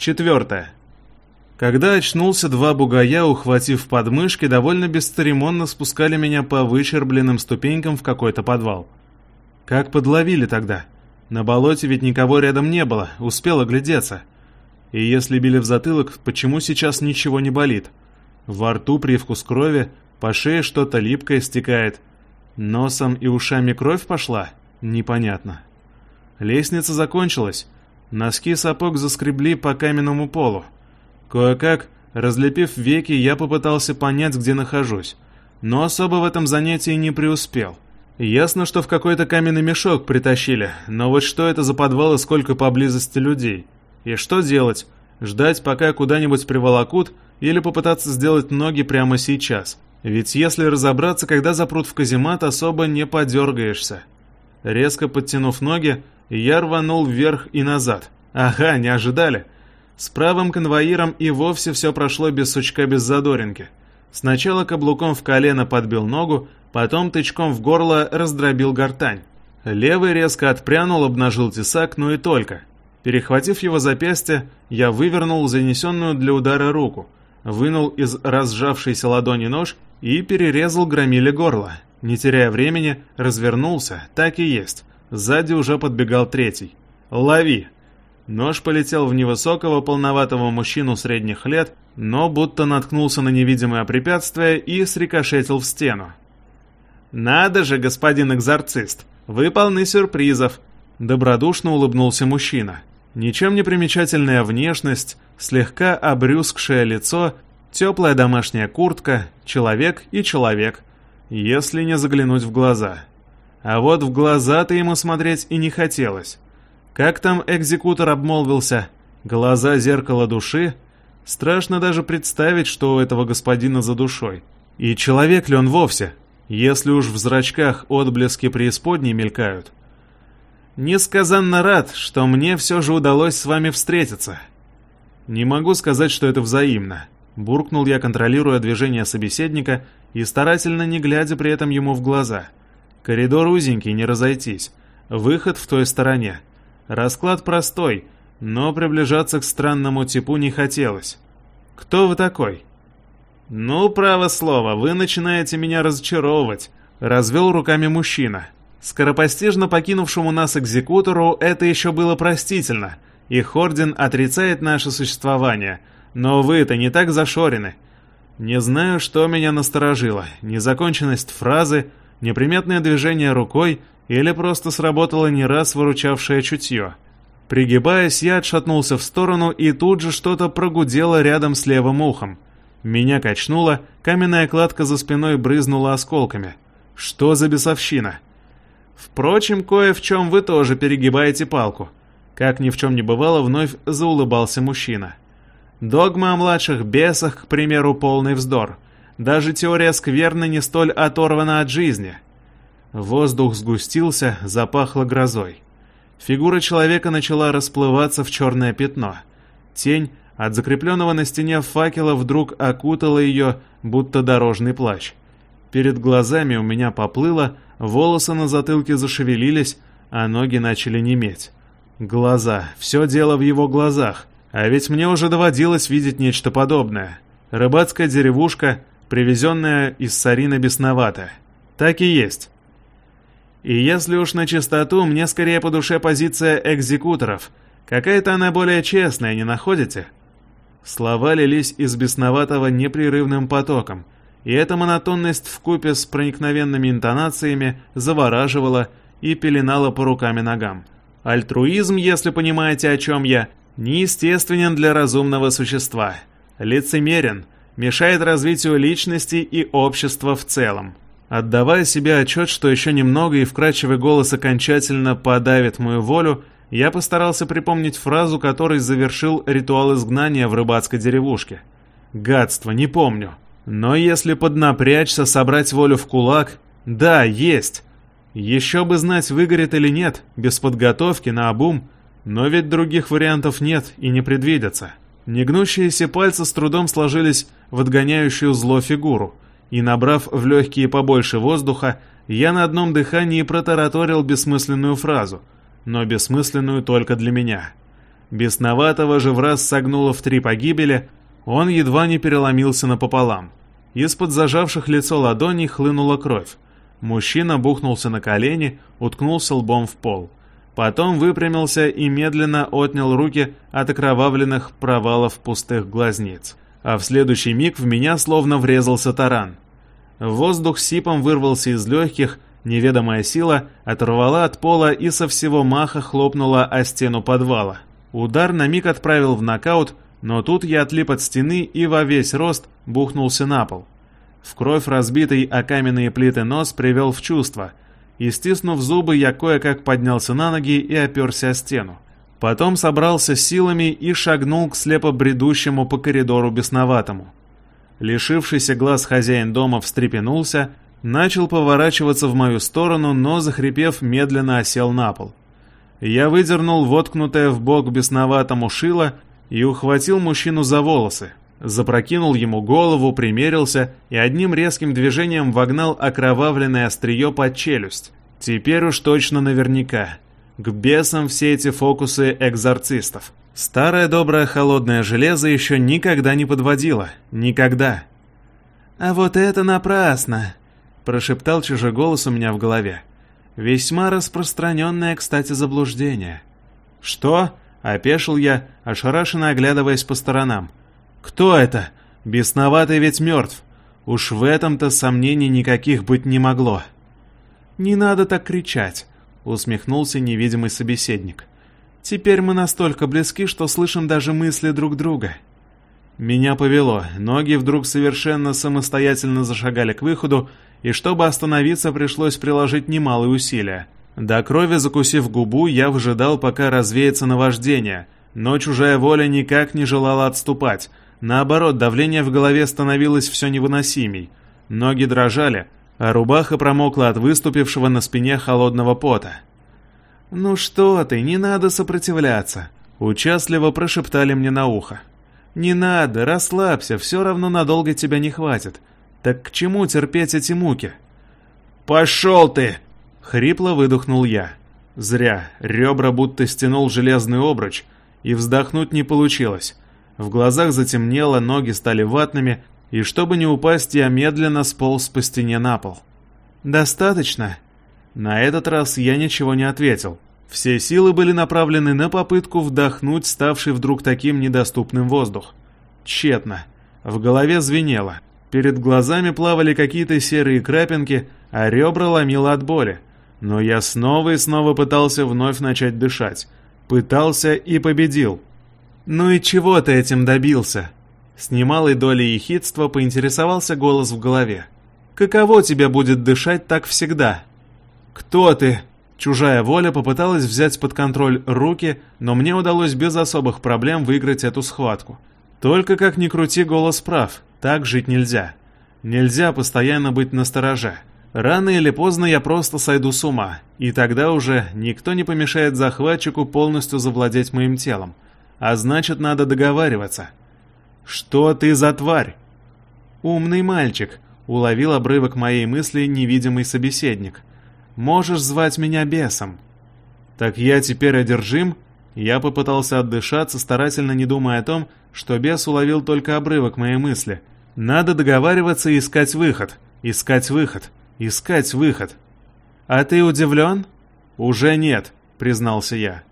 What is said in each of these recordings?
Четвертое. Когда очнулся, два бугая, ухватив подмышки, довольно бесцеремонно спускали меня по вычербленным ступенькам в какой-то подвал. Как подловили тогда? На болоте ведь никого рядом не было, успел оглядеться. И если били в затылок, почему сейчас ничего не болит? Во рту привкус крови, по шее что-то липкое стекает. Носом и ушами кровь пошла? Непонятно. Лестница закончилась. Носки сапог заскребли по каменному полу. Кое-как, разлепив веки, я попытался понять, где нахожусь. Но особо в этом занятии не преуспел. Ясно, что в какой-то каменный мешок притащили, но вот что это за подвал и сколько поблизости людей? И что делать? Ждать, пока куда-нибудь приволокут, или попытаться сделать ноги прямо сейчас? Ведь если разобраться, когда запрут в каземат, особо не подергаешься. Резко подтянув ноги, я рванул вверх и назад. Ага, не ожидали. С правым конвоиром и вовсе все прошло без сучка, без задоринки. Сначала каблуком в колено подбил ногу, потом тычком в горло раздробил гортань. Левый резко отпрянул, обнажил тесак, но и только. Перехватив его запястье, я вывернул занесенную для удара руку, вынул из разжавшейся ладони нож и перерезал громиле горло. Не теряя времени, развернулся, так и есть. Сзади уже подбегал третий. «Лови!» Нож полетел в невысокого, полноватого мужчину средних лет, но будто наткнулся на невидимое препятствие и срикошетил в стену. «Надо же, господин экзорцист, вы полны сюрпризов!» Добродушно улыбнулся мужчина. Ничем не примечательная внешность, слегка обрюзгшее лицо, теплая домашняя куртка, человек и человек, если не заглянуть в глаза. А вот в глаза-то ему смотреть и не хотелось. Как там экзекутор обмолвился? Глаза зеркала души? Страшно даже представить, что у этого господина за душой. И человек ли он вовсе, если уж в зрачках отблески преисподней мелькают? Несказанно рад, что мне все же удалось с вами встретиться. Не могу сказать, что это взаимно. Буркнул я, контролируя движение собеседника и старательно не глядя при этом ему в глаза. Коридор узенький, не разойтись. Выход в той стороне. Расклад простой, но приближаться к странному типу не хотелось. «Кто вы такой?» «Ну, право слово, вы начинаете меня разочаровывать», — развел руками мужчина. Скоропостижно покинувшему нас экзекутору это еще было простительно. Их орден отрицает наше существование. Но вы-то не так зашорены. Не знаю, что меня насторожило. Незаконченность фразы, неприметное движение рукой или просто сработало не раз выручавшее чутье. Пригибаясь, я отшатнулся в сторону, и тут же что-то прогудело рядом с левым ухом. Меня качнуло, каменная кладка за спиной брызнула осколками. Что за бесовщина? Впрочем, кое в чем вы тоже перегибаете палку. Как ни в чем не бывало, вновь заулыбался мужчина. Догма о младших бесах, к примеру, полный вздор. Даже теория скверны не столь оторвана от жизни — Воздух сгустился, запахло грозой. Фигура человека начала расплываться в черное пятно. Тень от закрепленного на стене факела вдруг окутала ее, будто дорожный плащ. Перед глазами у меня поплыло, волосы на затылке зашевелились, а ноги начали неметь. Глаза, все дело в его глазах, а ведь мне уже доводилось видеть нечто подобное. Рыбацкая деревушка, привезенная из Сарина бесновато. Так и есть. И если уж на чистоту, мне скорее по душе позиция экзекуторов. Какая-то она более честная, не находите? Слова лились из бесноватого непрерывным потоком, и эта монотонность вкупе с проникновенными интонациями завораживала и пеленала по рукам и ногам. Альтруизм, если понимаете, о чем я, неестественен для разумного существа. Лицемерен, мешает развитию личности и общества в целом. Отдавая себе отчет, что еще немного и вкрадчивый голос окончательно подавит мою волю, я постарался припомнить фразу, которой завершил ритуал изгнания в рыбацкой деревушке. Гадство, не помню. Но если поднапрячься, собрать волю в кулак... Да, есть. Еще бы знать, выгорит или нет, без подготовки, на обум. Но ведь других вариантов нет и не предвидится. Негнущиеся пальцы с трудом сложились в отгоняющую зло фигуру — и, набрав в легкие побольше воздуха, я на одном дыхании протараторил бессмысленную фразу, но бессмысленную только для меня. Бесноватого же в раз согнуло в три погибели, он едва не переломился напополам. Из-под зажавших лицо ладоней хлынула кровь. Мужчина бухнулся на колени, уткнулся лбом в пол. Потом выпрямился и медленно отнял руки от окровавленных провалов пустых глазниц. А в следующий миг в меня словно врезался таран. Воздух сипом вырвался из легких, неведомая сила оторвала от пола и со всего маха хлопнула о стену подвала. Удар на миг отправил в нокаут, но тут я отлип от стены и во весь рост бухнулся на пол. В кровь разбитый о каменные плиты нос привел в чувство, и, стиснув зубы, я кое-как поднялся на ноги и оперся о стену. Потом собрался силами и шагнул к слепо бредущему по коридору бесноватому. Лишившийся глаз хозяин дома встрепенулся, начал поворачиваться в мою сторону, но, захрипев, медленно осел на пол. Я выдернул воткнутое в бок бесноватому шило и ухватил мужчину за волосы, запрокинул ему голову, примерился и одним резким движением вогнал окровавленное острие под челюсть. Теперь уж точно наверняка. К бесам все эти фокусы экзорцистов. Старое доброе холодное железо еще никогда не подводило. Никогда. «А вот это напрасно!» — прошептал чужой голос у меня в голове. Весьма распространенное, кстати, заблуждение. «Что?» — опешил я, ошарашенно оглядываясь по сторонам. «Кто это? Бесноватый ведь мертв. Уж в этом-то сомнений никаких быть не могло». «Не надо так кричать», — усмехнулся невидимый собеседник. «Теперь мы настолько близки, что слышим даже мысли друг друга». Меня повело, ноги вдруг совершенно самостоятельно зашагали к выходу, и чтобы остановиться, пришлось приложить немалые усилия. До крови закусив губу, я выжидал, пока развеется наваждение, но чужая воля никак не желала отступать. Наоборот, давление в голове становилось все невыносимей. Ноги дрожали, а рубаха промокла от выступившего на спине холодного пота. «Ну что ты, не надо сопротивляться», — участливо прошептали мне на ухо. «Не надо, расслабься, все равно надолго тебя не хватит. Так к чему терпеть эти муки? «Пошел ты!» — хрипло выдохнул я. Зря, ребра будто стянул железный обруч, и вздохнуть не получилось. В глазах затемнело, ноги стали ватными, и чтобы не упасть, я медленно сполз по стене на пол. «Достаточно?» На этот раз я ничего не ответил. Все силы были направлены на попытку вдохнуть ставший вдруг таким недоступным воздух. Тщетно. В голове звенело. Перед глазами плавали какие-то серые крапинки, а ребра ломило от боли. Но я снова и снова пытался вновь начать дышать. Пытался и победил. «Ну и чего ты этим добился?» С немалой долей ехидства поинтересовался голос в голове. «Каково тебе будет дышать так всегда?» «Кто ты?» Чужая воля попыталась взять под контроль руки, но мне удалось без особых проблем выиграть эту схватку. Только как ни крути, голос прав. Так жить нельзя. Нельзя постоянно быть настороже. Рано или поздно я просто сойду с ума, и тогда уже никто не помешает захватчику полностью завладеть моим телом. А значит, надо договариваться. «Что ты за тварь?» «Умный мальчик», — уловил обрывок моей мысли невидимый собеседник. «Можешь звать меня бесом». «Так я теперь одержим?» Я попытался отдышаться, старательно не думая о том, что бес уловил только обрывок моей мысли. Надо договариваться и искать выход. Искать выход. Искать выход. А ты удивлен? Уже нет, признался я.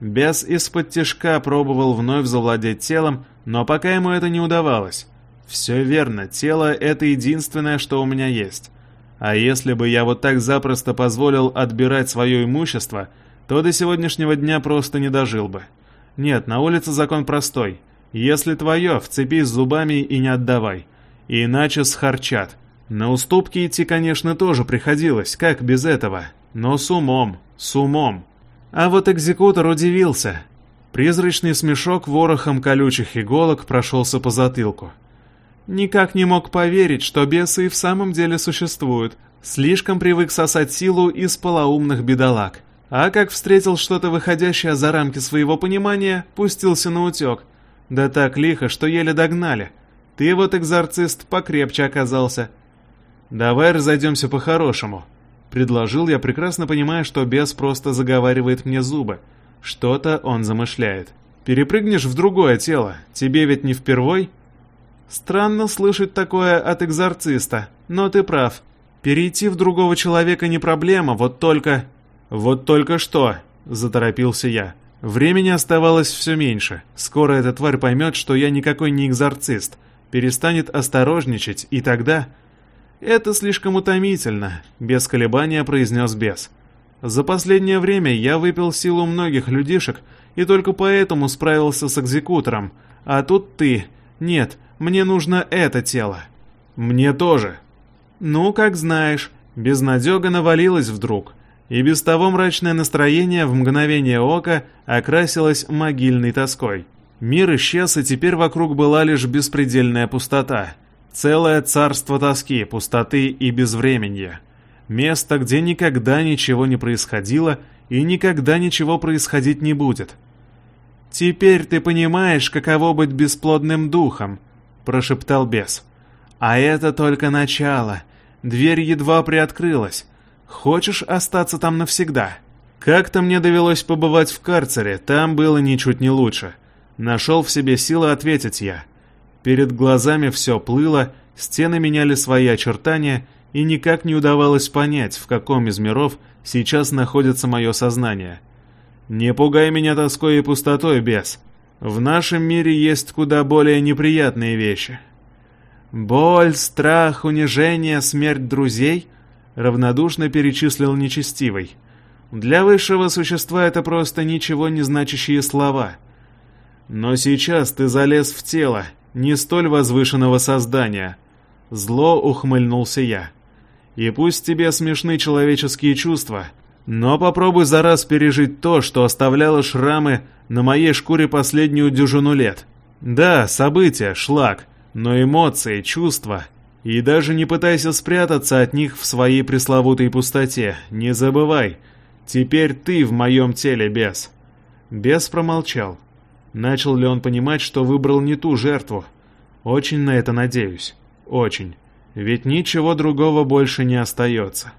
Бес из-под тишка пробовал вновь завладеть телом, но пока ему это не удавалось. Все верно, тело — это единственное, что у меня есть. А если бы я вот так запросто позволил отбирать свое имущество, то до сегодняшнего дня просто не дожил бы. Нет, на улице закон простой. Если твое, вцепись зубами и не отдавай. Иначе схарчат. На уступки идти, конечно, тоже приходилось, как без этого. Но с умом, с умом. А вот экзекутор удивился. Призрачный смешок ворохом колючих иголок прошелся по затылку. Никак не мог поверить, что бесы и в самом деле существуют. Слишком привык сосать силу из полоумных бедолаг. А как встретил что-то выходящее за рамки своего понимания, пустился на утек – да так лихо, что еле догнали. Ты вот, экзорцист, покрепче оказался. Давай разойдемся по-хорошему. Предложил я, прекрасно понимая, что бес просто заговаривает мне зубы. Что-то он замышляет. Перепрыгнешь в другое тело, тебе ведь не впервой? Странно слышать такое от экзорциста, но ты прав. Перейти в другого человека не проблема, вот только... Вот только что, заторопился я. Времени оставалось все меньше. Скоро эта тварь поймет, что я никакой не экзорцист, перестанет осторожничать, и тогда... «Это слишком утомительно», — без колебания произнес бес. «За последнее время я выпил силу многих людишек, и только поэтому справился с экзекутором. А тут ты. Нет, мне нужно это тело». «Мне тоже». «Ну, как знаешь». Безнадега навалилась вдруг, и без того мрачное настроение в мгновение ока окрасилось могильной тоской. Мир исчез, и теперь вокруг была лишь беспредельная пустота. Целое царство тоски, пустоты и безвременья. Место, где никогда ничего не происходило и никогда ничего происходить не будет. «Теперь ты понимаешь, каково быть бесплодным духом», — прошептал бес. «А это только начало. Дверь едва приоткрылась. Хочешь остаться там навсегда?» Как-то мне довелось побывать в карцере, там было ничуть не лучше. Нашел в себе силы ответить я. Перед глазами все плыло, стены меняли свои очертания, и никак не удавалось понять, в каком из миров сейчас находится мое сознание. Не пугай меня тоской и пустотой, бес. В нашем мире есть куда более неприятные вещи. Боль, страх, унижение, смерть друзей равнодушно перечислил нечестивый. Для высшего существа это просто ничего не значащие слова. Но сейчас ты залез в тело, не столь возвышенного создания. Зло ухмыльнулся я. И пусть тебе смешны человеческие чувства, но попробуй за раз пережить то, что оставляло шрамы на моей шкуре последнюю дюжину лет. Да, события, шлак, но эмоции, чувства. И даже не пытайся спрятаться от них в своей пресловутой пустоте. Не забывай, теперь ты в моем теле, бес. Бес промолчал. Начал ли он понимать, что выбрал не ту жертву? Очень на это надеюсь. Очень. Ведь ничего другого больше не остается.